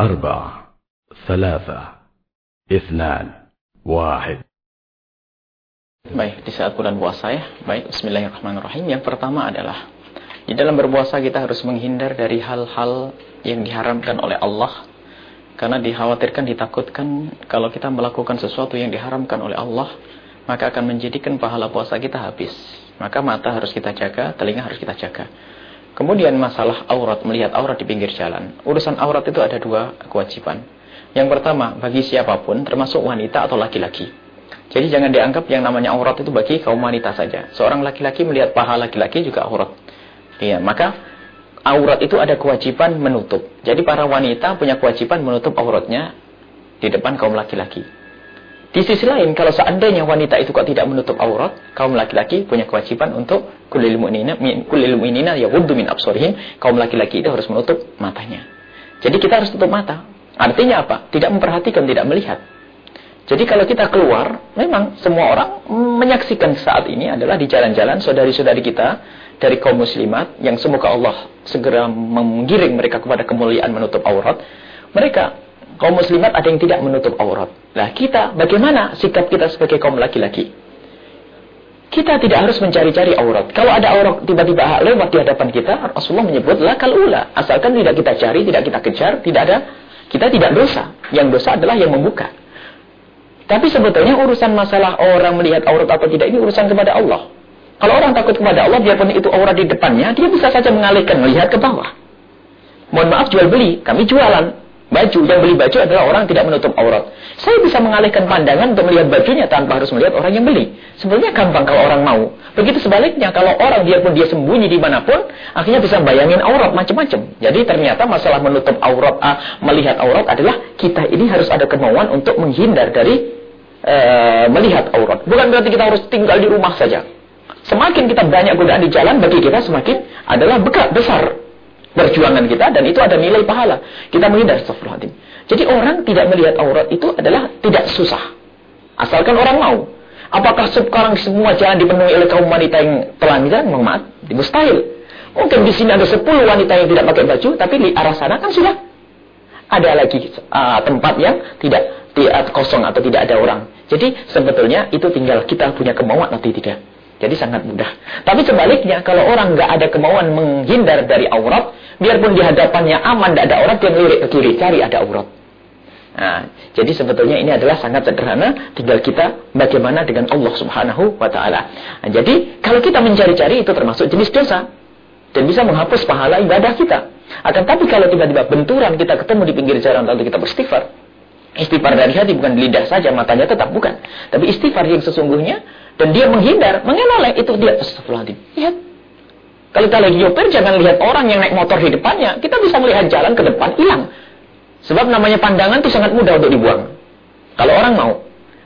أربعة ثلاثة اثنان واحد Baik, di saat bulan puasa ya. Baik, bismillahirrahmanirrahim. Yang pertama adalah di dalam berpuasa kita harus menghindar dari hal-hal yang diharamkan oleh Allah. Karena dikhawatirkan, ditakutkan kalau kita melakukan sesuatu yang diharamkan oleh Allah, maka akan menjadikan pahala puasa kita habis. Maka mata harus kita jaga, telinga harus kita jaga. Kemudian masalah aurat, melihat aurat di pinggir jalan. Urusan aurat itu ada dua kewajiban. Yang pertama, bagi siapa pun, termasuk wanita atau laki-laki. Jadi jangan dianggap yang namanya aurat itu bagi kaum wanita saja. Seorang laki-laki melihat paha laki-laki juga aurat. Iya, maka aurat itu ada kewajiban menutup. Jadi para wanita punya kewajiban menutup auratnya di depan kaum laki-laki. Di sisi lain, kalau seandainya wanita itu kok tidak menutup aurat, kaum laki-laki punya kewajiban untuk kulil mu'minina kulil mu'minina yaghuddu min absarihim, kaum laki-laki itu harus menutup matanya. Jadi kita harus tutup mata. Artinya apa? Tidak memperhatikan, tidak melihat. Jadi kalau kita keluar, memang semua orang menyaksikan saat ini adalah di jalan-jalan saudari-saudari kita dari kaum muslimat yang semoga Allah segera menggiring mereka kepada kemuliaan menutup aurat. Mereka kaum muslimat ada yang tidak menutup aurat. Nah, kita bagaimana sikap kita sebagai kaum laki-laki? Kita tidak harus mencari-cari aurat. Kalau ada aurat tiba-tiba lewat di hadapan kita, Rasulullah menyebut lakal ula. Asalkan tidak kita cari, tidak kita kejar, tidak ada kita tidak dosa. Yang dosa adalah yang membuka. Tapi sebetulnya urusan masalah orang melihat aurat atau tidak ini urusan kepada Allah. Kalau orang takut kepada Allah, biarpun itu aurat di depannya, dia bisa saja mengalihkan, melihat ke bawah. Mohon maaf jual beli, kami jualan baju. Yang beli baju adalah orang tidak menutup aurat. Saya bisa mengalihkan pandangan untuk melihat bajunya tanpa harus melihat orang yang beli. Sebenarnya gampang kalau orang mau. Begitu sebaliknya, kalau orang biarpun dia sembunyi di mana pun, akhirnya bisa bayangin aurat macam-macam. Jadi ternyata masalah menutup aurat, ah, melihat aurat adalah kita ini harus ada kemauan untuk menghindar dari uh, melihat aurat. Bukan berarti kita harus tinggal di rumah saja. Semakin kita banyak godaan di jalan, bagi kita semakin adalah bekat besar perjuangan kita dan itu ada nilai pahala. Kita menghindar astagfirullahaladzim. Jadi orang tidak melihat aurat itu adalah tidak susah. Asalkan orang mau. Apakah sekarang semua jalan dipenuhi oleh kaum wanita yang telanjang? Mohon mustahil. Mungkin di sini ada 10 wanita yang tidak pakai baju, tapi di arah sana kan sudah ada lagi uh, tempat yang tidak kosong atau tidak ada orang. Jadi sebetulnya itu tinggal kita punya kemauan atau tidak. Jadi sangat mudah. Tapi sebaliknya, kalau orang nggak ada kemauan menghindar dari aurat, biarpun di hadapannya aman, tidak ada aurat, dia melirik ke kiri, cari ada aurat. Nah, jadi sebetulnya ini adalah sangat sederhana, tinggal kita bagaimana dengan Allah Subhanahu wa taala. Nah, jadi kalau kita mencari-cari itu termasuk jenis dosa dan bisa menghapus pahala ibadah kita. Akan tapi kalau tiba-tiba benturan kita ketemu di pinggir jalan lalu kita beristighfar, Istighfar dari hati bukan lidah saja, matanya tetap bukan. Tapi istighfar yang sesungguhnya dan dia menghindar, mengenal itu dia astagfirullahaladzim. Lihat. Kalau kita lagi nyopir jangan lihat orang yang naik motor di depannya. Kita bisa melihat jalan ke depan hilang. Sebab namanya pandangan itu sangat mudah untuk dibuang. Kalau orang mau.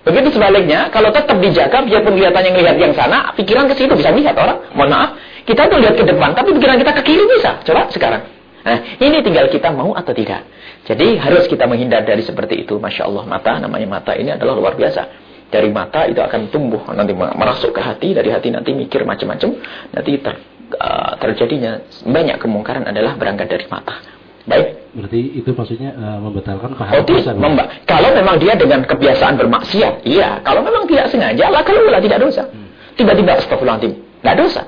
Begitu sebaliknya, kalau tetap dijaga, biarpun kelihatannya ngelihat yang sana, pikiran ke situ bisa lihat orang. Mohon maaf, kita tuh lihat ke depan, tapi pikiran kita ke kiri bisa. Coba sekarang. Nah, ini tinggal kita mau atau tidak. Jadi harus kita menghindar dari seperti itu. Masya Allah, mata, namanya mata ini adalah luar biasa. Dari mata itu akan tumbuh, nanti merasuk ke hati, dari hati nanti mikir macam-macam. Nanti ter, uh, terjadinya banyak kemungkaran adalah berangkat dari mata. Baik. Berarti itu maksudnya uh, membatalkan oh, memba Kalau memang dia dengan kebiasaan bermaksiat, iya. Kalau memang tidak sengaja, lah kalau tidak dosa. Hmm. Tiba-tiba astagfirullahaladzim, tidak dosa.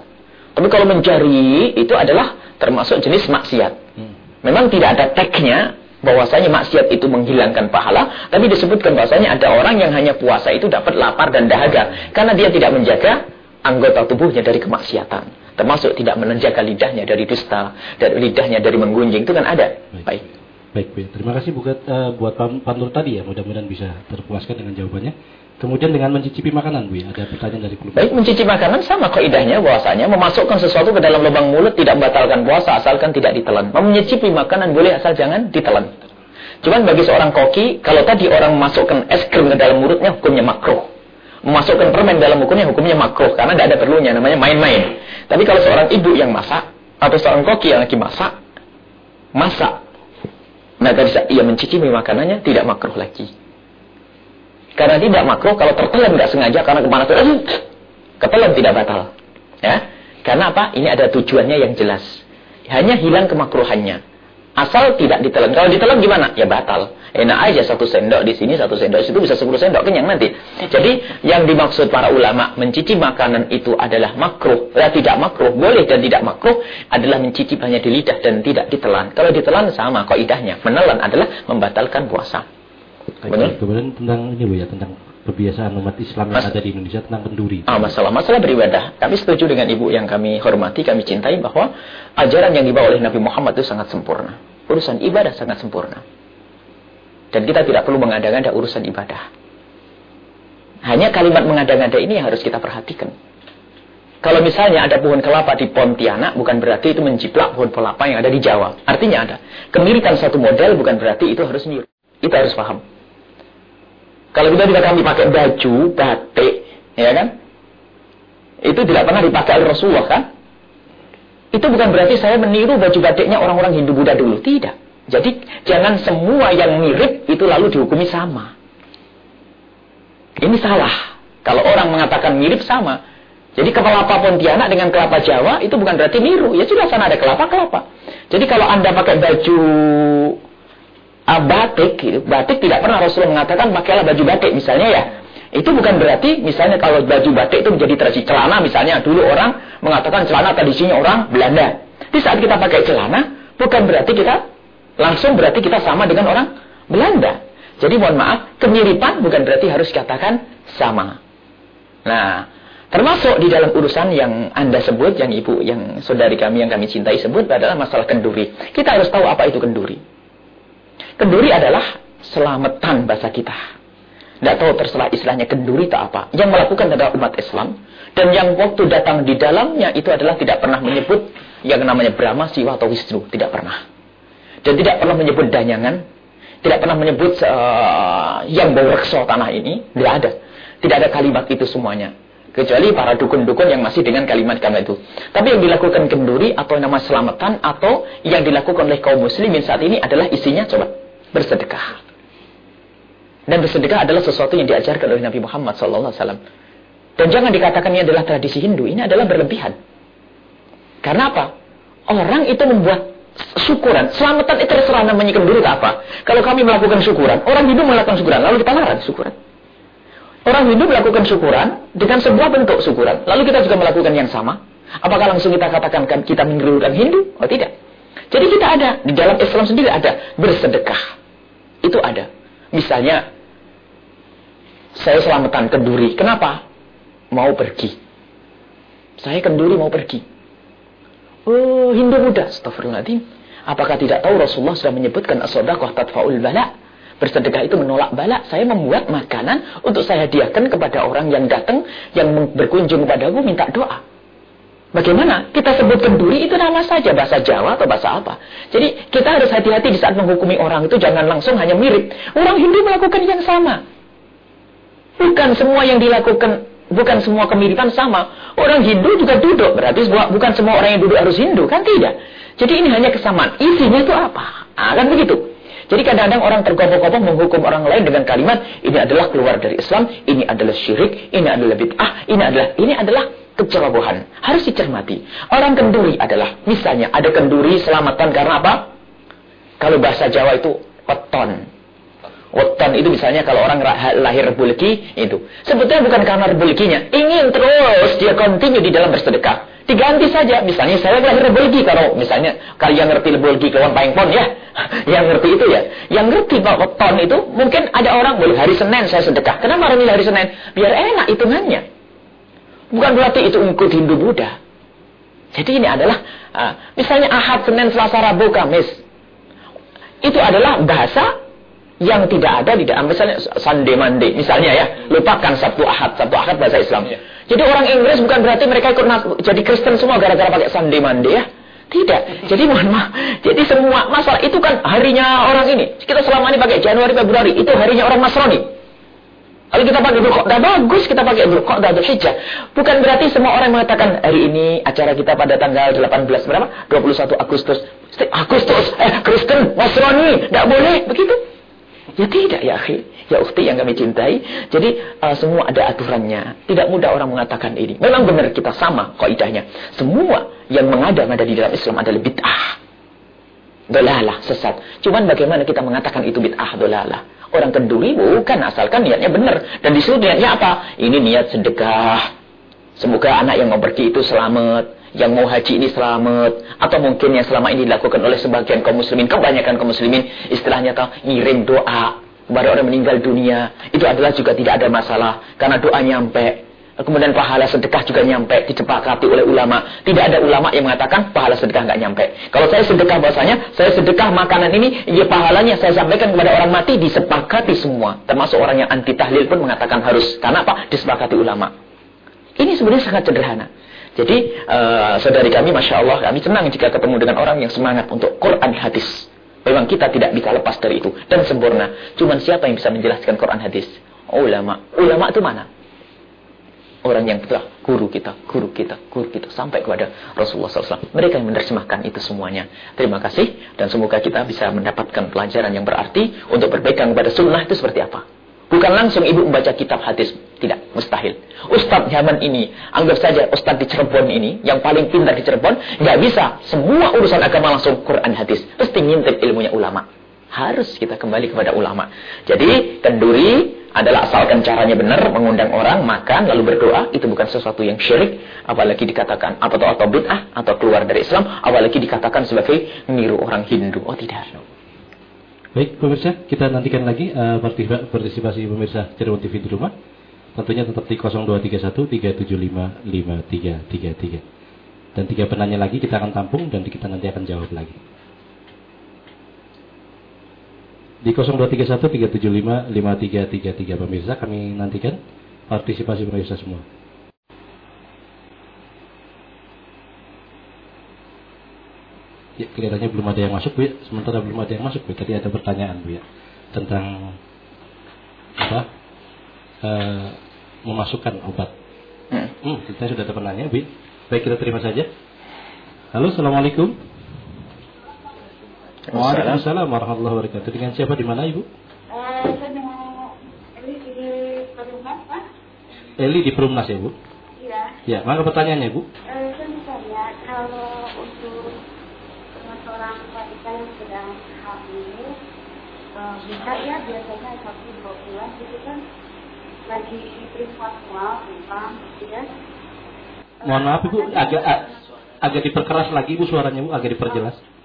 Tapi kalau mencari itu adalah termasuk jenis maksiat. Memang tidak ada tagnya bahwasanya maksiat itu menghilangkan pahala, tapi disebutkan bahwasanya ada orang yang hanya puasa itu dapat lapar dan dahaga karena dia tidak menjaga anggota tubuhnya dari kemaksiatan. Termasuk tidak menjaga lidahnya dari dusta, dan lidahnya dari menggunjing itu kan ada. Baik. Baik, Baik terima kasih buat, uh, buat pantur tadi ya, mudah-mudahan bisa terpuaskan dengan jawabannya. Kemudian dengan mencicipi makanan, Bu, ada pertanyaan dari klub. Baik, mencicipi makanan sama kaidahnya bahwasanya memasukkan sesuatu ke dalam lubang mulut tidak membatalkan puasa asalkan tidak ditelan. Mencicipi makanan boleh asal jangan ditelan. Cuman bagi seorang koki, kalau tadi orang memasukkan es krim ke dalam mulutnya hukumnya makruh. Memasukkan permen dalam hukumnya hukumnya makruh karena tidak ada perlunya namanya main-main. Tapi kalau seorang ibu yang masak atau seorang koki yang lagi masak, masak, maka bisa ia mencicipi makanannya tidak makruh lagi. Karena tidak makruh kalau tertelan nggak sengaja karena kepanasan, ketelan tidak batal. Ya. Karena apa? Ini ada tujuannya yang jelas. Hanya hilang kemakruhannya. Asal tidak ditelan. Kalau ditelan gimana? Ya batal. Enak aja satu sendok di sini, satu sendok di situ bisa sepuluh sendok kenyang nanti. Jadi yang dimaksud para ulama mencicipi makanan itu adalah makruh. Ya tidak makruh, boleh dan tidak makruh adalah mencicip hanya di lidah dan tidak ditelan. Kalau ditelan sama kaidahnya. Menelan adalah membatalkan puasa. Benar? Kemudian tentang ini Bu ya, tentang kebiasaan umat Islam yang Mas, ada di Indonesia tentang kenduri. Ah, masalah masalah beribadah. Kami setuju dengan ibu yang kami hormati, kami cintai bahwa ajaran yang dibawa oleh Nabi Muhammad itu sangat sempurna. Urusan ibadah sangat sempurna. Dan kita tidak perlu mengada-ngada urusan ibadah. Hanya kalimat mengada-ngada ini yang harus kita perhatikan. Kalau misalnya ada pohon kelapa di Pontianak, bukan berarti itu menjiplak pohon kelapa yang ada di Jawa. Artinya ada. Kemiripan satu model bukan berarti itu harus mirip. Kita harus paham. Kalau kita tidak kami pakai baju, batik, ya kan? Itu tidak pernah dipakai oleh Rasulullah kan? Itu bukan berarti saya meniru baju batiknya orang-orang Hindu Buddha dulu. Tidak. Jadi jangan semua yang mirip itu lalu dihukumi sama. Ini salah. Kalau orang mengatakan mirip sama. Jadi kelapa Pontianak dengan kelapa Jawa itu bukan berarti niru. Ya sudah sana ada kelapa-kelapa. Jadi kalau Anda pakai baju batik, gitu. batik tidak pernah Rasulullah mengatakan pakailah baju batik misalnya ya. Itu bukan berarti misalnya kalau baju batik itu menjadi tradisi celana misalnya dulu orang mengatakan celana tradisinya orang Belanda. Di saat kita pakai celana bukan berarti kita langsung berarti kita sama dengan orang Belanda. Jadi mohon maaf, kemiripan bukan berarti harus katakan sama. Nah, termasuk di dalam urusan yang Anda sebut, yang ibu, yang saudari kami yang kami cintai sebut adalah masalah kenduri. Kita harus tahu apa itu kenduri. Kenduri adalah selamatan bahasa kita. Tidak tahu terserah istilahnya kenduri tak apa. Yang melakukan adalah umat Islam. Dan yang waktu datang di dalamnya itu adalah tidak pernah menyebut yang namanya Brahma, Siwa atau Wisnu. Tidak pernah. Dan tidak pernah menyebut danyangan. Tidak pernah menyebut uh, yang bau rekso tanah ini. Tidak ada. Tidak ada kalimat itu semuanya. Kecuali para dukun-dukun yang masih dengan kalimat-kalimat itu. Tapi yang dilakukan kenduri atau nama selamatan atau yang dilakukan oleh kaum muslimin saat ini adalah isinya coba bersedekah. Dan bersedekah adalah sesuatu yang diajarkan oleh Nabi Muhammad SAW. Dan jangan dikatakan ini adalah tradisi Hindu. Ini adalah berlebihan. Karena apa? Orang itu membuat syukuran. Selamatan itu terserah namanya kenduri apa. Kalau kami melakukan syukuran, orang Hindu melakukan syukuran. Lalu kita larang syukuran. Orang Hindu melakukan syukuran dengan sebuah bentuk syukuran. Lalu kita juga melakukan yang sama. Apakah langsung kita katakan kita menirukan Hindu? Oh tidak. Jadi kita ada. Di dalam Islam sendiri ada bersedekah. Itu ada. Misalnya, saya selamatan kenduri. Kenapa? Mau pergi. Saya kenduri mau pergi. Oh, Hindu muda. Astagfirullahaladzim. Apakah tidak tahu Rasulullah sudah menyebutkan as-sadaqah tadfa'ul bala? Bersedekah itu menolak bala. Saya membuat makanan untuk saya hadiahkan kepada orang yang datang, yang berkunjung kepadaku minta doa. Bagaimana? Kita sebut kenduri itu nama saja bahasa Jawa atau bahasa apa. Jadi kita harus hati-hati di saat menghukumi orang itu jangan langsung hanya mirip. Orang Hindu melakukan yang sama. Bukan semua yang dilakukan, bukan semua kemiripan sama. Orang Hindu juga duduk, berarti bukan semua orang yang duduk harus Hindu, kan tidak. Jadi ini hanya kesamaan. Isinya itu apa? Ah, kan begitu. Jadi kadang-kadang orang tergopoh-gopoh menghukum orang lain dengan kalimat ini adalah keluar dari Islam, ini adalah syirik, ini adalah bid'ah, ini adalah ini adalah kecerobohan. Harus dicermati. Orang kenduri adalah, misalnya ada kenduri selamatan karena apa? Kalau bahasa Jawa itu weton. Weton itu misalnya kalau orang lahir rebulki itu. Sebetulnya bukan karena rebulkinya. Ingin terus dia continue di dalam bersedekah. Diganti saja. Misalnya saya lahir rebulki. Kalau misalnya kalian ngerti rebulki kawan pon ya. Yang ngerti itu ya. Yang ngerti bahwa weton itu mungkin ada orang boleh hari Senin saya sedekah. Kenapa hari hari Senin? Biar enak hitungannya. Bukan berarti itu ikut Hindu Buddha. Jadi ini adalah, uh, misalnya Ahad, Senin, Selasa, Rabu, Kamis. Itu adalah bahasa yang tidak ada di dalam, misalnya Sunday, Monday. Misalnya ya, lupakan Sabtu, Ahad. Sabtu, Ahad bahasa Islam. Ya. Jadi orang Inggris bukan berarti mereka ikut jadi Kristen semua gara-gara pakai Sunday, Monday ya. Tidak. Jadi mohon maaf. Jadi semua masalah itu kan harinya orang ini. Kita selama ini pakai Januari, Februari. Itu harinya orang Nasrani. Kalau kita pakai Dzulqa'dah bagus kita pakai Dzulqa'dah Dzulhijjah. Bukan berarti semua orang mengatakan hari ini acara kita pada tanggal 18 berapa? 21 Agustus. Agustus eh Kristen Nasrani, tidak boleh begitu. Ya tidak ya akhi, ya ukhti yang kami cintai. Jadi uh, semua ada aturannya. Tidak mudah orang mengatakan ini. Memang benar kita sama kaidahnya. Semua yang mengada-ngada di dalam Islam adalah bid'ah. Dolalah, sesat. Cuman bagaimana kita mengatakan itu bid'ah dolalah? Orang kenduri bukan asalkan niatnya benar. Dan di situ niatnya apa? Ini niat sedekah. Semoga anak yang mau pergi itu selamat. Yang mau haji ini selamat. Atau mungkin yang selama ini dilakukan oleh sebagian kaum muslimin. Kebanyakan kaum muslimin istilahnya tahu ngirim doa kepada orang meninggal dunia. Itu adalah juga tidak ada masalah. Karena doa nyampe. Kemudian pahala sedekah juga nyampe, disepakati oleh ulama. Tidak ada ulama yang mengatakan pahala sedekah nggak nyampe. Kalau saya sedekah bahasanya, saya sedekah makanan ini, ya pahalanya saya sampaikan kepada orang mati, disepakati semua. Termasuk orang yang anti tahlil pun mengatakan harus. Karena apa? Disepakati ulama. Ini sebenarnya sangat sederhana. Jadi, uh, saudari kami, Masya Allah, kami senang jika ketemu dengan orang yang semangat untuk Quran hadis. Memang kita tidak bisa lepas dari itu. Dan sempurna. Cuman siapa yang bisa menjelaskan Quran hadis? Ulama. Ulama itu mana? Orang yang telah guru kita, guru kita, guru kita sampai kepada Rasulullah SAW. Mereka yang menerjemahkan itu semuanya. Terima kasih dan semoga kita bisa mendapatkan pelajaran yang berarti untuk berpegang kepada sunnah itu seperti apa. Bukan langsung ibu membaca kitab hadis. Tidak, mustahil. Ustadz zaman ini, anggap saja Ustadz di Cirebon ini, yang paling pintar di Cirebon, nggak bisa semua urusan agama langsung Quran hadis. Pasti ngintip ilmunya ulama. Harus kita kembali kepada ulama. Jadi, kenduri adalah asalkan caranya benar mengundang orang makan lalu berdoa itu bukan sesuatu yang syirik apalagi dikatakan atau atau bid'ah atau keluar dari Islam apalagi dikatakan sebagai niru orang Hindu. Oh tidak. Baik pemirsa kita nantikan lagi uh, partisipasi pemirsa Cirebon TV di rumah. Tentunya tetap di 0231 375 5333 dan tiga penanya lagi kita akan tampung dan kita nanti akan jawab lagi di 0231 375 5333 pemirsa kami nantikan partisipasi pemirsa semua. Ya, kelihatannya belum ada yang masuk Bu ya. Sementara belum ada yang masuk Bu. Tadi ada pertanyaan Bu ya tentang apa? E, memasukkan obat. Hmm. hmm, kita sudah ada penanya Bu. Baik kita terima saja. Halo, Assalamualaikum. Waalaikumsalam warahmatullahi wabarakatuh. Dengan siapa di mana Ibu? Uh, saya dengan Eli di Perumnas, Pak. Eli di Perumnas ya, Bu? Iya. Ya, mana pertanyaannya, Bu? Uh, saya bisa lihat kalau untuk seorang wanita yang sedang hamil, uh, bisa ya biasanya satu dua bulan gitu kan lagi semua tentang gitu ya. Mohon maaf Ibu, agak agak diperkeras lagi Bu suaranya Bu, agak diperjelas. Iya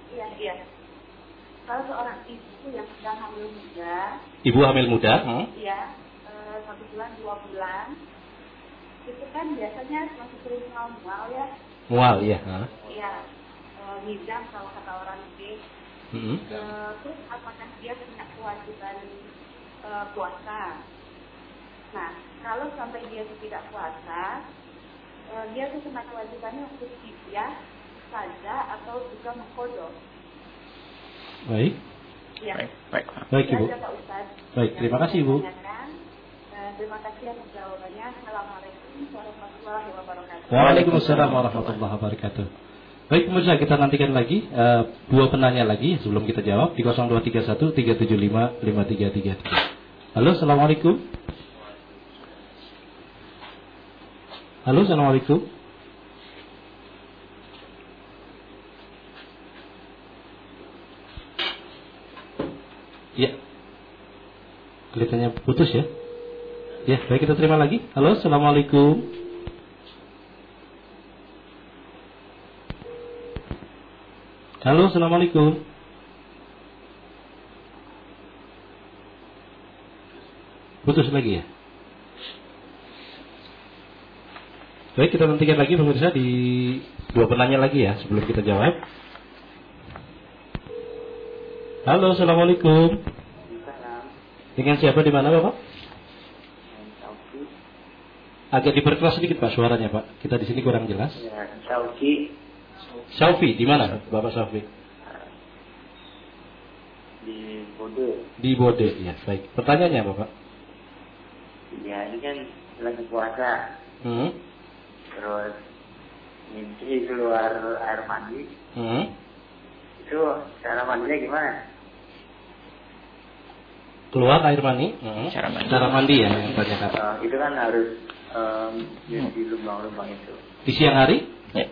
kalau seorang ibu yang sedang hamil muda ibu hamil muda hmm? iya hmm? e, satu bulan dua bulan itu kan biasanya masih sering mual mual ya mual iya iya e, ngidam kalau kata orang ini hmm. e, terus apakah dia punya kewajiban e, puasa nah kalau sampai dia tidak puasa dia tuh kena kewajibannya untuk dia saja atau juga mengkodok Baik. Ya. Baik, baik. Baik, Ibu. Baik, terima kasih, Ibu. Eh, terima kasih atas jawabannya. Assalamualaikum warahmatullahi wabarakatuh. Waalaikumsalam warahmatullahi wabarakatuh. Baik pemirsa kita nantikan lagi uh, dua penanya lagi sebelum kita jawab di 0231 375 5333. Halo, assalamualaikum. Halo, assalamualaikum. Ya. Kelihatannya putus ya. Ya, baik kita terima lagi. Halo, Assalamualaikum. Halo, Assalamualaikum. Putus lagi ya? Baik, kita nantikan lagi pemirsa di dua penanya lagi ya sebelum kita jawab. Halo, assalamualaikum. Dengan siapa di mana Bapak? Agak diperkeras sedikit Pak suaranya Pak. Kita di sini kurang jelas. Ya, Saufi. Saufi di mana Bapak Saufi? Di Bode. Di Bode, ya baik. Pertanyaannya Bapak? Ya ini kan lagi puasa. Hmm. Terus mimpi keluar air mandi. Hmm. Itu cara mandinya gimana? Keluar air mani hmm. cara mandi cara mandi ya yang banyak uh, eh, itu kan harus um, di lubang-lubang itu di siang hari ya.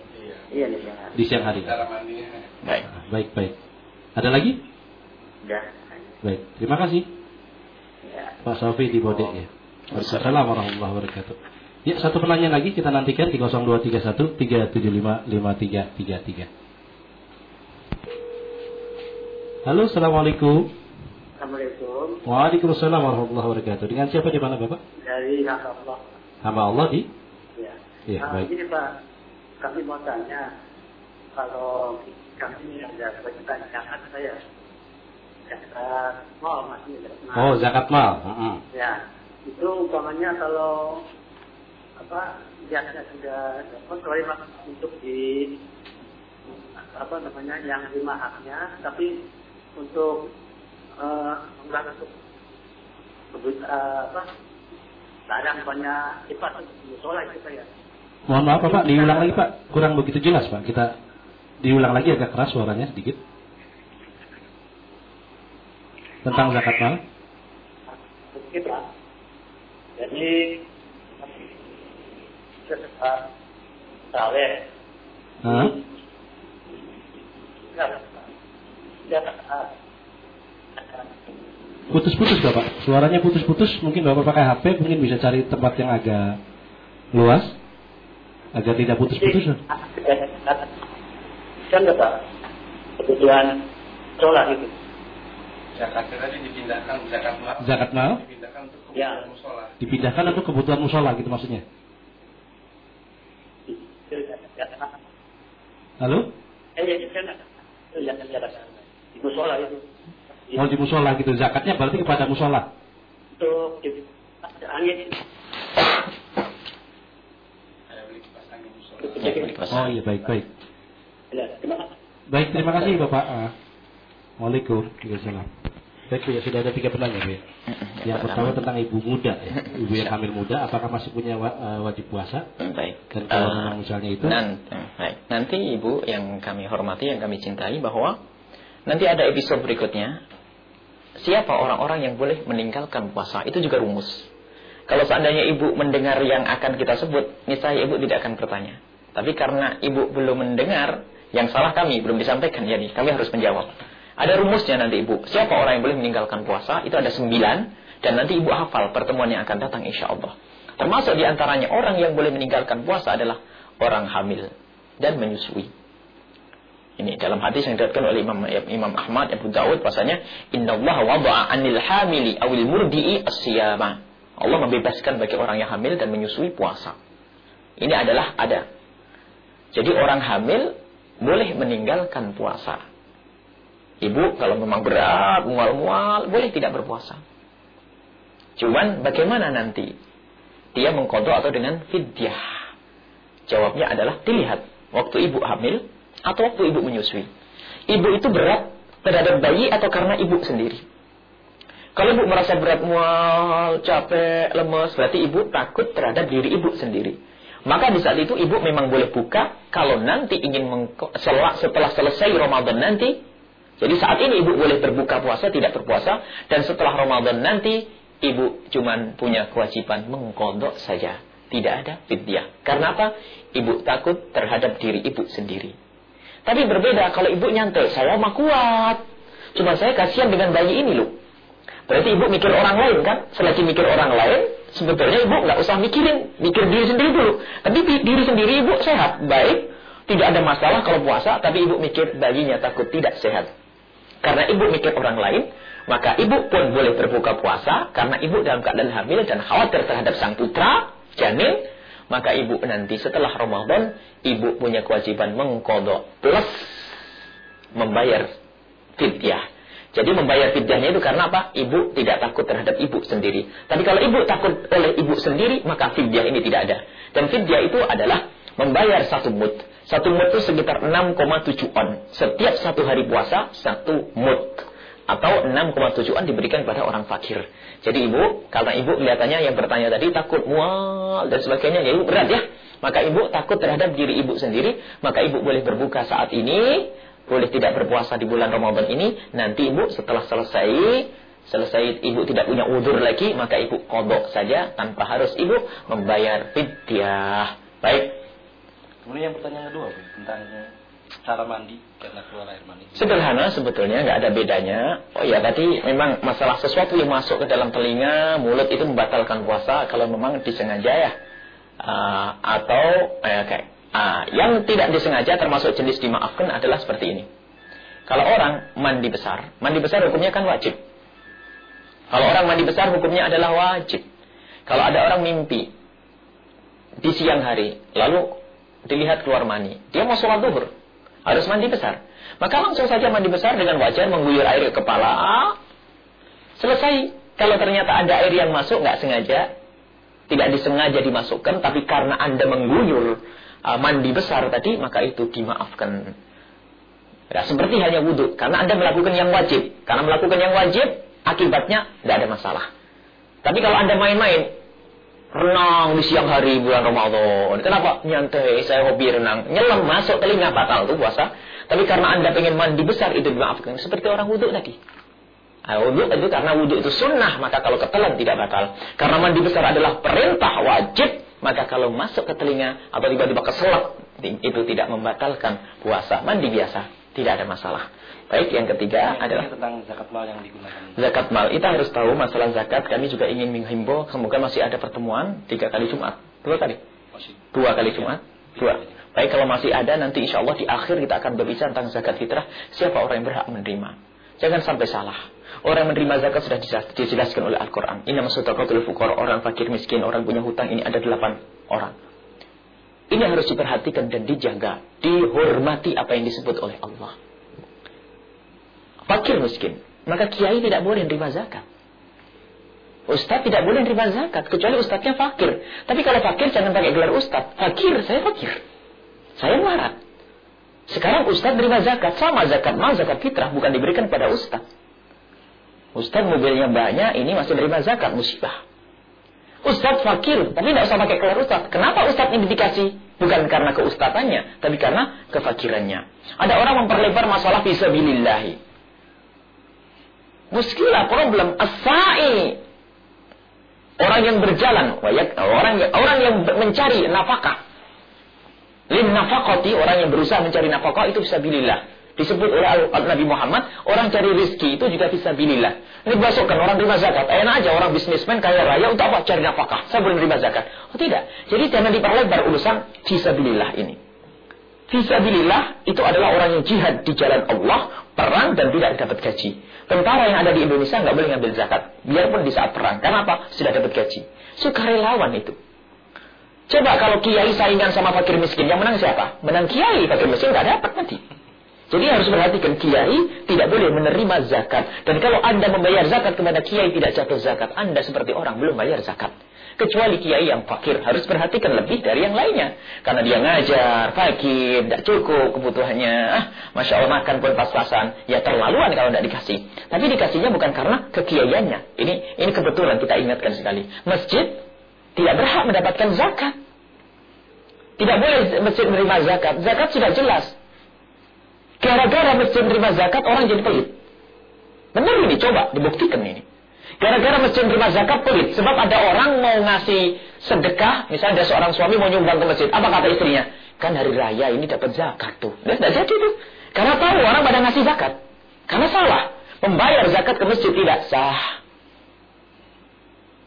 iya di siang hari di siang hari cara mandinya baik baik baik Ada lagi? Udah. Baik, terima kasih. Ya. Pak Sofi di Bodek ya. Assalamualaikum warahmatullahi wabarakatuh. Ya, satu pertanyaan lagi kita nantikan di 0231 375 5333. Halo, Assalamualaikum. Assalamualaikum. Waalaikumsalam warahmatullahi wabarakatuh. Dengan siapa di mana Bapak? Dari hamba Allah. Hamba Allah di? Ya. Iya, Ah, baik. Ini Pak, kami mau tanya kalau kami ada kewajiban zakat saya. Zakat mal masih zakat mal. Oh, zakat mal. Heeh. Ya, itu umpamanya kalau apa jasnya sudah dapat kalau untuk di apa namanya yang lima haknya, tapi untuk eh enggak untuk kebut- eh, apa banyak sifat musola saya. Mohon maaf Pak, diulang lagi Pak. Kurang begitu jelas Pak. Kita diulang lagi agak keras suaranya sedikit. Tentang zakat mal. Sedikit lah. Jadi sesuatu sawit Hah? Ya, Putus-putus Bapak. Suaranya putus-putus. Mungkin Bapak pakai HP, mungkin bisa cari tempat yang agak luas agar tidak putus-putus. kan Bapak kebutuhan sholat itu Zakatnya tadi dipindahkan zakat mal Zakat mal dipindahkan untuk Ya. kebutuhan musola. dipindahkan untuk kebutuhan musola gitu maksudnya. Halo? eh ya kan itu yang yang di musola itu Mau di musola gitu. Zakatnya berarti kepada musola. untuk angin Oh iya baik baik. ya. Baik terima kasih Bapak. Ah. Waalaikumsalam. Baik ya sudah ada tiga pertanyaan Bu ya. Yang pertama tentang ibu muda ya. Ibu yang hamil muda apakah masih punya eh, wajib puasa? Hmm, Baik. Dan kalau Eh, memang misalnya itu Nanti, baik. nanti Ibu yang kami hormati, yang kami cintai bahwa nanti ada episode berikutnya. Siapa orang-orang yang boleh meninggalkan puasa? Itu juga rumus. Kalau seandainya Ibu mendengar yang akan kita sebut, niscaya Ibu tidak akan bertanya. Tapi karena Ibu belum mendengar, yang salah kami belum disampaikan, jadi kami harus menjawab. Ada rumusnya nanti Ibu. Siapa orang yang boleh meninggalkan puasa? Itu ada sembilan. Dan nanti Ibu hafal pertemuan yang akan datang insya Allah. Termasuk di antaranya orang yang boleh meninggalkan puasa adalah orang hamil dan menyusui. Ini dalam hadis yang diriwayatkan oleh Imam Imam Ahmad Abu Dawud Inna Allah wada'a anil hamili awil murdi'i as-siyama. Allah membebaskan bagi orang yang hamil dan menyusui puasa. Ini adalah ada. Jadi orang hamil boleh meninggalkan puasa. Ibu kalau memang berat, mual-mual, boleh tidak berpuasa. Cuman bagaimana nanti? Dia mengkodok atau dengan fidyah. Jawabnya adalah dilihat. Waktu ibu hamil atau waktu ibu menyusui. Ibu itu berat terhadap bayi atau karena ibu sendiri. Kalau ibu merasa berat, mual, capek, lemes, berarti ibu takut terhadap diri ibu sendiri. Maka di saat itu ibu memang boleh buka kalau nanti ingin mengko- sel- setelah selesai Ramadan nanti. Jadi saat ini ibu boleh berbuka puasa, tidak berpuasa. Dan setelah Ramadan nanti ibu cuman punya kewajiban mengkodok saja. Tidak ada fidyah. Karena apa? Ibu takut terhadap diri ibu sendiri. Tapi berbeda kalau ibu nyantai, saya mah kuat. Cuma saya kasihan dengan bayi ini loh. Berarti ibu mikir orang lain kan? Selagi mikir orang lain, sebetulnya ibu nggak usah mikirin, mikir diri sendiri dulu. Tapi di- diri sendiri ibu sehat, baik, tidak ada masalah kalau puasa, tapi ibu mikir bayinya takut tidak sehat. Karena ibu mikir orang lain, maka ibu pun boleh berbuka puasa karena ibu dalam keadaan hamil dan khawatir terhadap sang putra, janin, maka ibu nanti setelah Ramadan, ibu punya kewajiban mengkodok plus membayar fidyah. Jadi membayar fidyahnya itu karena apa? Ibu tidak takut terhadap ibu sendiri. Tapi kalau ibu takut oleh ibu sendiri, maka fidyah ini tidak ada. Dan fidyah itu adalah membayar satu mut. Satu mut itu sekitar 6,7 on. Setiap satu hari puasa, satu mut. Atau 6,7 on diberikan pada orang fakir. Jadi ibu, karena ibu kelihatannya yang bertanya tadi takut mual dan sebagainya, ya ibu berat ya. Maka ibu takut terhadap diri ibu sendiri, maka ibu boleh berbuka saat ini, boleh tidak berpuasa di bulan Ramadan ini, nanti ibu setelah selesai, selesai ibu tidak punya udur lagi, maka ibu kodok saja tanpa harus ibu membayar fidyah. Baik. Kemudian yang pertanyaan kedua tentang cara mandi karena keluar air mani? Sederhana sebetulnya nggak ada bedanya. Oh ya tadi memang masalah sesuatu yang masuk ke dalam telinga, mulut itu membatalkan puasa kalau memang disengaja ya. Uh, atau eh, kayak uh, yang tidak disengaja termasuk jenis dimaafkan adalah seperti ini. Kalau orang mandi besar, mandi besar hukumnya kan wajib. Kalau orang mandi besar hukumnya adalah wajib. Kalau ada orang mimpi di siang hari, lalu dilihat keluar mani, dia mau sholat duhur, harus mandi besar. Maka langsung saja mandi besar dengan wajar mengguyur air ke kepala. Selesai. Kalau ternyata ada air yang masuk nggak sengaja, tidak disengaja dimasukkan, tapi karena anda mengguyur uh, mandi besar tadi, maka itu dimaafkan. Ya, seperti hanya wudhu, karena anda melakukan yang wajib. Karena melakukan yang wajib, akibatnya tidak ada masalah. Tapi kalau anda main-main, renang di siang hari bulan Ramadan. Kenapa? Nyantai, saya hobi renang. Nyelam masuk telinga batal tuh puasa. Tapi karena anda pengen mandi besar itu dimaafkan. Seperti orang wudhu tadi. Nah, wudhu itu karena wudhu itu sunnah, maka kalau ketelan tidak batal. Karena mandi besar adalah perintah wajib, maka kalau masuk ke telinga atau tiba-tiba keselak, itu tidak membatalkan puasa. Mandi biasa, tidak ada masalah. Baik, yang ketiga ini adalah tentang zakat mal yang digunakan. Zakat mal. Kita harus tahu masalah zakat. Kami juga ingin menghimbau. Semoga masih ada pertemuan tiga kali Jumat. Dua kali. Masih. Dua kali Jumat. Dua. Baik, kalau masih ada nanti insya Allah di akhir kita akan berbicara tentang zakat fitrah. Siapa orang yang berhak menerima. Jangan sampai salah. Orang yang menerima zakat sudah dijelaskan oleh Al-Quran. Ini maksudnya fukor, orang fakir miskin, orang punya hutang. Ini ada delapan orang. Ini harus diperhatikan dan dijaga. Dihormati apa yang disebut oleh Allah fakir miskin, maka kiai tidak boleh menerima zakat. Ustadz tidak boleh menerima zakat, kecuali ustadznya fakir. Tapi kalau fakir jangan pakai gelar ustadz. Fakir, saya fakir. Saya marah. Sekarang ustadz menerima zakat, sama zakat mal, zakat fitrah, bukan diberikan kepada ustadz. Ustadz mobilnya banyak, ini masih menerima zakat, musibah. Ustadz fakir, tapi tidak usah pakai gelar ustadz. Kenapa ustadz ini dikasih? Bukan karena keustatannya, tapi karena kefakirannya. Ada orang memperlebar masalah fisabilillahi. Muskilah problem asai orang yang berjalan orang orang yang mencari nafkah lin nafakati orang yang berusaha mencari nafkah itu bisa bilillah disebut oleh Nabi Muhammad orang cari rizki itu juga bisa bilillah ini masukkan orang terima zakat enak aja orang bisnismen kaya raya untuk apa cari nafkah saya boleh terima zakat oh tidak jadi jangan diperlebar urusan bilillah ini Fisabilillah itu adalah orang yang jihad di jalan Allah, perang dan tidak dapat gaji. Tentara yang ada di Indonesia nggak boleh ngambil zakat, biarpun di saat perang. Kenapa? Sudah dapat gaji. Sukarelawan itu. Coba kalau kiai saingan sama fakir miskin, yang menang siapa? Menang kiai, fakir miskin nggak dapat nanti. Jadi harus perhatikan kiai tidak boleh menerima zakat. Dan kalau anda membayar zakat kepada kiai tidak jatuh zakat, anda seperti orang belum bayar zakat. Kecuali kiai yang fakir harus perhatikan lebih dari yang lainnya. Karena dia ngajar, fakir, tidak cukup kebutuhannya. Ah, Masya Allah makan pun pas-pasan. Ya terlaluan kalau tidak dikasih. Tapi dikasihnya bukan karena kekiaiannya. Ini ini kebetulan kita ingatkan sekali. Masjid tidak berhak mendapatkan zakat. Tidak boleh masjid menerima zakat. Zakat sudah jelas. Gara-gara masjid menerima zakat orang jadi pelit. Benar ini, coba dibuktikan ini. Gara-gara masjid terima zakat pelit. Sebab ada orang mau ngasih sedekah. Misalnya ada seorang suami mau nyumbang ke masjid. Apa kata istrinya? Kan hari raya ini dapat zakat tuh. Nah, tidak jadi tuh. Karena tahu orang pada ngasih zakat. Karena salah. Membayar zakat ke masjid tidak sah.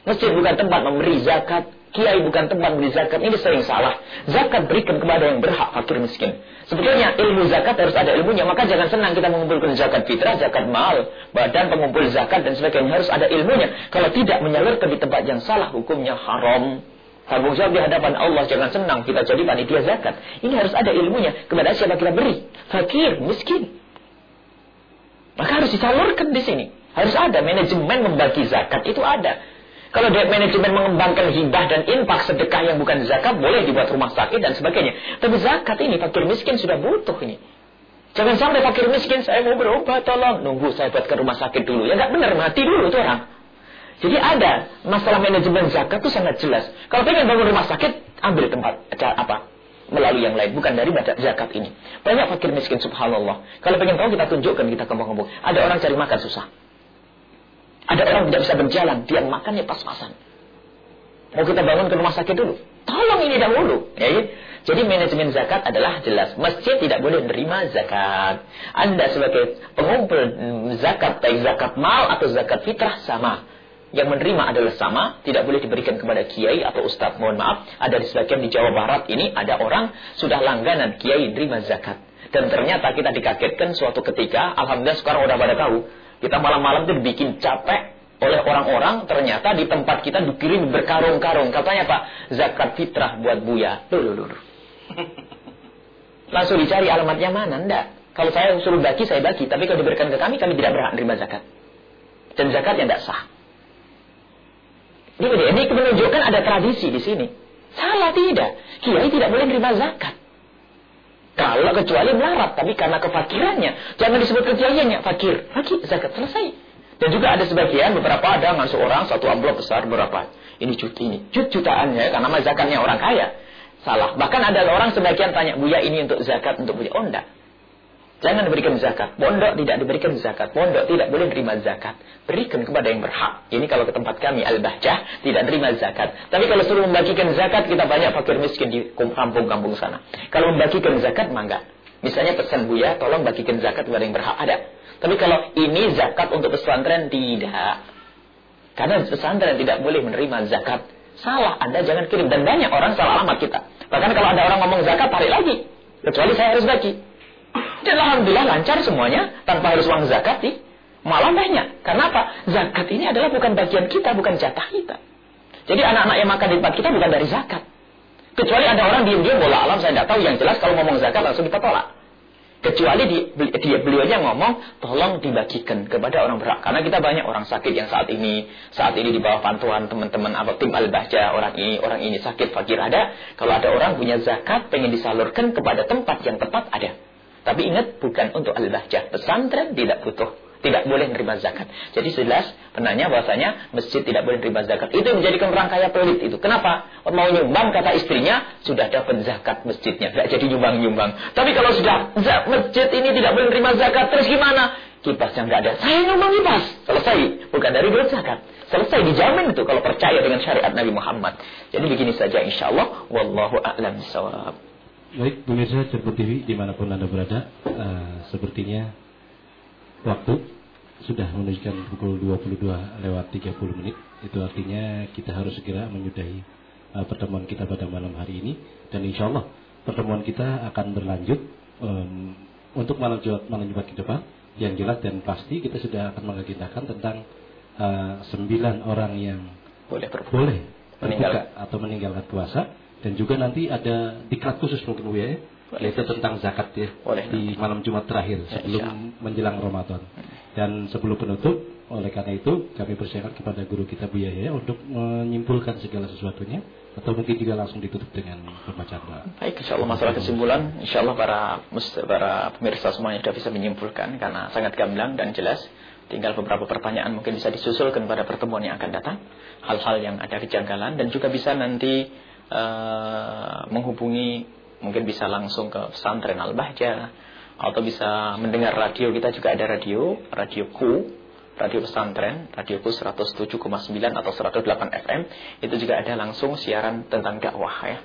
Masjid bukan tempat memberi zakat. Kiai bukan tempat memberi zakat. Ini sering salah. Zakat berikan kepada yang berhak fakir miskin. Sebetulnya ilmu zakat harus ada ilmunya. Maka jangan senang kita mengumpulkan zakat fitrah, zakat mal, badan pengumpul zakat dan sebagainya. Harus ada ilmunya. Kalau tidak menyalurkan di tempat yang salah, hukumnya haram. Tanggung jawab di hadapan Allah. Jangan senang kita jadi panitia zakat. Ini harus ada ilmunya. Kepada siapa kita beri? Fakir, miskin. Maka harus disalurkan di sini. Harus ada manajemen membagi zakat. Itu ada. Kalau dia manajemen mengembangkan hibah dan infak sedekah yang bukan zakat, boleh dibuat rumah sakit dan sebagainya. Tapi zakat ini, fakir miskin sudah butuh ini. Jangan sampai fakir miskin, saya mau berobat, tolong. Nunggu saya buat ke rumah sakit dulu. Ya nggak benar, mati dulu tuh orang. Jadi ada masalah manajemen zakat itu sangat jelas. Kalau pengen bangun rumah sakit, ambil tempat apa melalui yang lain, bukan dari zakat ini. Banyak fakir miskin, subhanallah. Kalau pengen tahu kita tunjukkan, kita kembang-kembang. Ada orang cari makan susah. Ada orang tidak bisa berjalan, dia makannya pas-pasan. Mau kita bangun ke rumah sakit dulu. Tolong ini dahulu. Ya, ya. Jadi manajemen zakat adalah jelas. Masjid tidak boleh menerima zakat. Anda sebagai pengumpul zakat, baik zakat mal atau zakat fitrah sama. Yang menerima adalah sama, tidak boleh diberikan kepada kiai atau ustadz. Mohon maaf, ada di sebagian di Jawa Barat ini ada orang sudah langganan kiai menerima zakat. Dan ternyata kita dikagetkan suatu ketika, alhamdulillah sekarang udah pada tahu, kita malam-malam itu dibikin capek oleh orang-orang ternyata di tempat kita dikirim berkarung-karung. Katanya Pak, zakat fitrah buat Buya. Loh, loh, loh. Langsung dicari alamatnya mana? Enggak. Kalau saya suruh bagi, saya bagi. Tapi kalau diberikan ke kami, kami tidak berhak menerima zakat. Dan zakat yang tidak sah. Ini, ini menunjukkan ada tradisi di sini. Salah tidak. Kiai tidak boleh menerima zakat. Kalau kecuali melarat, tapi karena kefakirannya, jangan disebut kekiaiannya, fakir. Fakir, zakat selesai. Dan juga ada sebagian beberapa ada masuk orang satu amplop besar berapa? Ini cuti ini. Cut jutaannya karena zakatnya orang kaya. Salah. Bahkan ada orang sebagian tanya, "Buya ini untuk zakat untuk Buya?" Oh enggak. Jangan diberikan zakat. Pondok tidak diberikan zakat. Pondok tidak boleh terima zakat. Berikan kepada yang berhak. Ini kalau ke tempat kami Al-Bahjah tidak terima zakat. Tapi kalau suruh membagikan zakat kita banyak fakir miskin di kampung-kampung sana. Kalau membagikan zakat mangga. Misalnya pesan Buya, tolong bagikan zakat kepada yang berhak. Ada. Tapi kalau ini zakat untuk pesantren tidak. Karena pesantren tidak boleh menerima zakat. Salah, Anda jangan kirim. Dan banyak orang salah alamat kita. Bahkan kalau ada orang ngomong zakat, tarik lagi. Kecuali saya harus bagi. Dan Alhamdulillah lancar semuanya. Tanpa harus uang zakat. Malah banyak. Karena apa? Zakat ini adalah bukan bagian kita, bukan jatah kita. Jadi anak-anak yang makan di tempat kita bukan dari zakat. Kecuali ada orang diam-diam bola alam, saya tidak tahu. Yang jelas kalau ngomong zakat langsung kita tolak. Kecuali di, dia beliaunya ngomong, tolong dibagikan kepada orang berhak. Karena kita banyak orang sakit yang saat ini, saat ini di bawah pantuan teman-teman apa tim al-bahja, orang ini, orang ini sakit, fakir ada. Kalau ada orang punya zakat, pengen disalurkan kepada tempat yang tepat ada. Tapi ingat, bukan untuk al-bahja. Pesantren tidak butuh tidak boleh menerima zakat. Jadi jelas penanya bahwasanya masjid tidak boleh menerima zakat. Itu menjadikan orang pelit itu. Kenapa? Mau nyumbang kata istrinya sudah dapat zakat masjidnya, tidak jadi nyumbang-nyumbang. Tapi kalau sudah masjid ini tidak boleh menerima zakat, terus gimana? Kipasnya nggak ada. Saya nyumbang kipas. Selesai. Bukan dari duit zakat. Selesai dijamin itu kalau percaya dengan syariat Nabi Muhammad. Jadi begini saja insya Allah. Wallahu a'lam bishawab. Baik, pemirsa Cirebon TV di mana pun anda berada, uh, sepertinya waktu sudah menunjukkan pukul 22 lewat 30 menit. Itu artinya kita harus segera menyudahi uh, pertemuan kita pada malam hari ini. Dan insya Allah pertemuan kita akan berlanjut um, untuk malam Jumat, malam Jumat ke depan. Yang jelas dan pasti kita sudah akan mengagendakan tentang uh, sembilan orang yang boleh berbuka, boleh berbuka atau meninggalkan puasa. Dan juga nanti ada diklat khusus mungkin Bu ya yaitu tentang zakat ya Boleh, di malam Jumat terakhir ya, sebelum ya, menjelang Ramadan. Dan sebelum penutup, oleh karena itu kami persilakan kepada guru kita Bu Yahya untuk menyimpulkan segala sesuatunya atau mungkin juga langsung ditutup dengan pembacaan doa. Baik, insya Allah masalah kesimpulan, insya Allah para para pemirsa semuanya sudah bisa menyimpulkan karena sangat gamblang dan jelas. Tinggal beberapa pertanyaan mungkin bisa disusulkan pada pertemuan yang akan datang. Hal-hal yang ada kejanggalan dan juga bisa nanti uh, menghubungi Mungkin bisa langsung ke pesantren Al-Bahja atau bisa mendengar radio kita juga ada radio, radio Ku, radio pesantren, radio Ku 107,9 atau 108 FM. Itu juga ada langsung siaran tentang dakwah ya.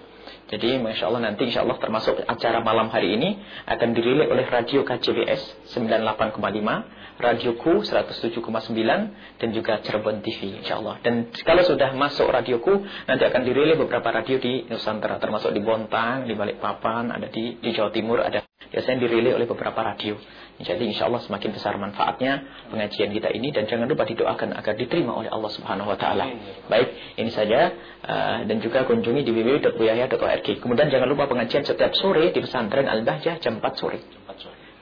Jadi Masya Allah nanti Insya Allah termasuk acara malam hari ini akan dirilis oleh Radio KJBS 98,5 Radioku 107,9 dan juga Cirebon TV insya Allah. Dan kalau sudah masuk Radioku nanti akan dirilis beberapa radio di Nusantara termasuk di Bontang, di Balikpapan, ada di di Jawa Timur ada biasanya dirilis oleh beberapa radio. Jadi insya Allah semakin besar manfaatnya pengajian kita ini dan jangan lupa didoakan agar diterima oleh Allah Subhanahu Wa Taala. Baik, ini saja uh, dan juga kunjungi di www.buyaya.org. Kemudian jangan lupa pengajian setiap sore di pesantren Al Bahjah jam 4 sore.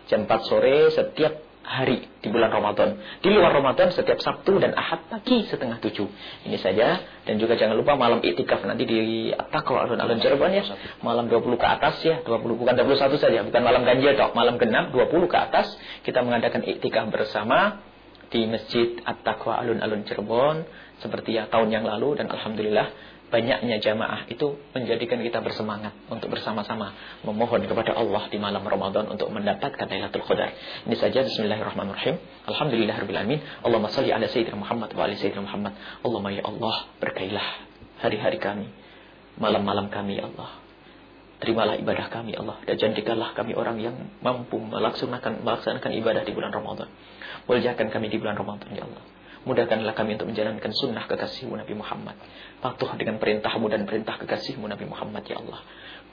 Jam 4 sore setiap hari di bulan Ramadan. Di luar Ramadan setiap Sabtu dan Ahad pagi setengah tujuh. Ini saja. Dan juga jangan lupa malam iktikaf nanti di Taqwa Alun-Alun Cirebon ya. Malam 20 ke atas ya. 20 bukan 21 saja. Bukan malam ganjil dok. Malam genap 20 ke atas. Kita mengadakan iktikaf bersama di Masjid At-Taqwa Alun-Alun Cirebon. Seperti ya tahun yang lalu. Dan Alhamdulillah banyaknya jamaah itu menjadikan kita bersemangat untuk bersama-sama memohon kepada Allah di malam Ramadan untuk mendapatkan Lailatul Qadar. Ini saja bismillahirrahmanirrahim. Alhamdulillahirabbil alamin. Allahumma shalli ala sayyidina Muhammad wa ali sayyidina Muhammad. Allahumma ya Allah berkailah hari-hari kami, malam-malam kami ya Allah. Terimalah ibadah kami Allah dan jadikanlah kami orang yang mampu melaksanakan melaksanakan ibadah di bulan Ramadan. Muliakan kami di bulan Ramadan ya Allah. Mudahkanlah kami untuk menjalankan sunnah kekasihmu Nabi Muhammad. Patuh dengan perintahmu dan perintah kekasihmu Nabi Muhammad ya Allah.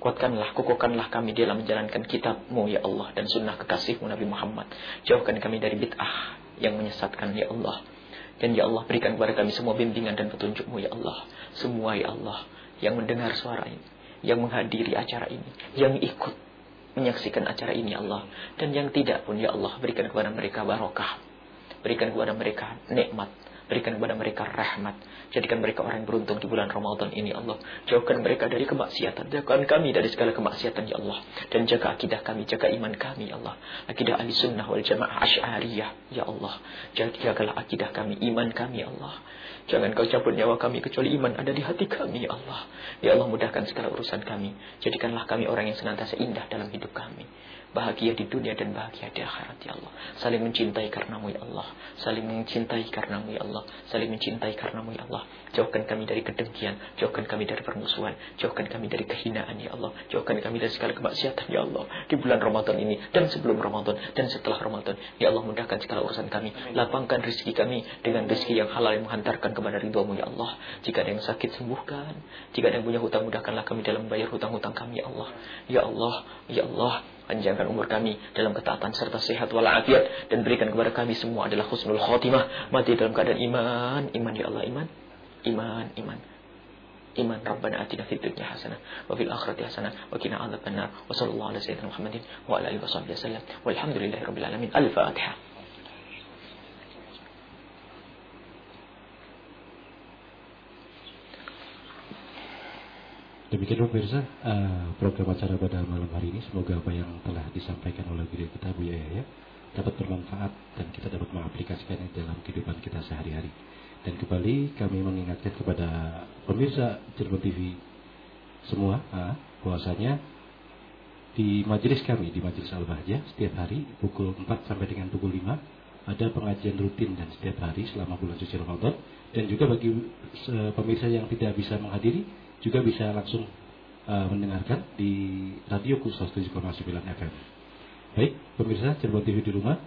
Kuatkanlah, kukuhkanlah kami dalam menjalankan kitabmu ya Allah dan sunnah kekasihmu Nabi Muhammad. Jauhkan kami dari bid'ah yang menyesatkan ya Allah. Dan ya Allah berikan kepada kami semua bimbingan dan petunjukmu ya Allah. Semua ya Allah yang mendengar suara ini. Yang menghadiri acara ini. Yang ikut menyaksikan acara ini ya Allah. Dan yang tidak pun ya Allah berikan kepada mereka barokah Berikan kepada mereka nikmat. Berikan kepada mereka rahmat. Jadikan mereka orang yang beruntung di bulan Ramadan ini Allah. Jauhkan mereka dari kemaksiatan. Jauhkan kami dari segala kemaksiatan ya Allah. Dan jaga akidah kami, jaga iman kami ya Allah. Akidah ahli sunnah wal jamaah asy'ariyah ya Allah. Jagalah akidah kami, iman kami ya Allah. Jangan kau cabut nyawa kami kecuali iman ada di hati kami ya Allah. Ya Allah mudahkan segala urusan kami. Jadikanlah kami orang yang senantiasa indah dalam hidup kami bahagia di dunia dan bahagia di akhirat ya Allah. Saling mencintai karenamu ya Allah. Saling mencintai karenamu ya Allah. Saling mencintai karenamu ya Allah. Jauhkan kami dari kedengkian, jauhkan kami dari permusuhan, jauhkan kami dari kehinaan ya Allah. Jauhkan kami dari segala kemaksiatan ya Allah. Di bulan Ramadan ini dan sebelum Ramadan dan setelah Ramadan. Ya Allah mudahkan segala urusan kami. Lapangkan rezeki kami dengan rezeki yang halal yang menghantarkan kepada ridhamu ya Allah. Jika ada yang sakit sembuhkan. Jika ada yang punya hutang mudahkanlah kami dalam membayar hutang-hutang kami ya Allah. Ya Allah, ya Allah panjangkan umur kami dalam ketaatan serta sehat walafiat dan berikan kepada kami semua adalah husnul khotimah mati dalam keadaan iman iman ya Allah iman iman iman. Iman Rabbana atina fid dunya hasanah wa fil akhirati hasanah wa qina adzabannar wa sallallahu ala sayyidina Muhammadin wa ala alihi wasallam. Walhamdulillahi rabbil alamin. Al-fatihah Demikian pemirsa uh, program acara pada malam hari ini. Semoga apa yang telah disampaikan oleh video kita Bu Yaya ya, dapat bermanfaat dan kita dapat mengaplikasikannya dalam kehidupan kita sehari-hari. Dan kembali kami mengingatkan kepada pemirsa Cirebon TV semua uh, bahwasanya di majelis kami di majelis Al Bahjah setiap hari pukul 4 sampai dengan pukul 5 ada pengajian rutin dan setiap hari selama bulan suci Ramadan dan juga bagi pemirsa yang tidak bisa menghadiri juga bisa langsung uh, mendengarkan di radio khusus 7,9 FM. Baik, pemirsa Cirebon TV di rumah,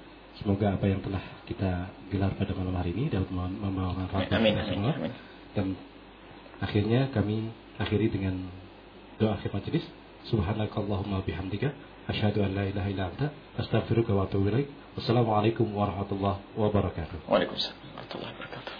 semoga apa yang telah kita gelar pada malam hari ini dapat membawa manfaat amin, amin, semua. Amin. Dan akhirnya kami akhiri dengan doa akhir majelis. Subhanakallahumma bihamdika asyhadu an la ilaha illa anta astaghfiruka wa atubu ilaik. Wassalamualaikum warahmatullahi wabarakatuh. Waalaikumsalam warahmatullahi wabarakatuh.